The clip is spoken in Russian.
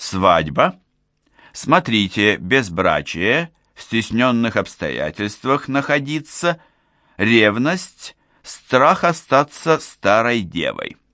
свадьба. Смотрите, безбрачие, в стесненных обстоятельствах находиться, ревность, страх остаться старой девой.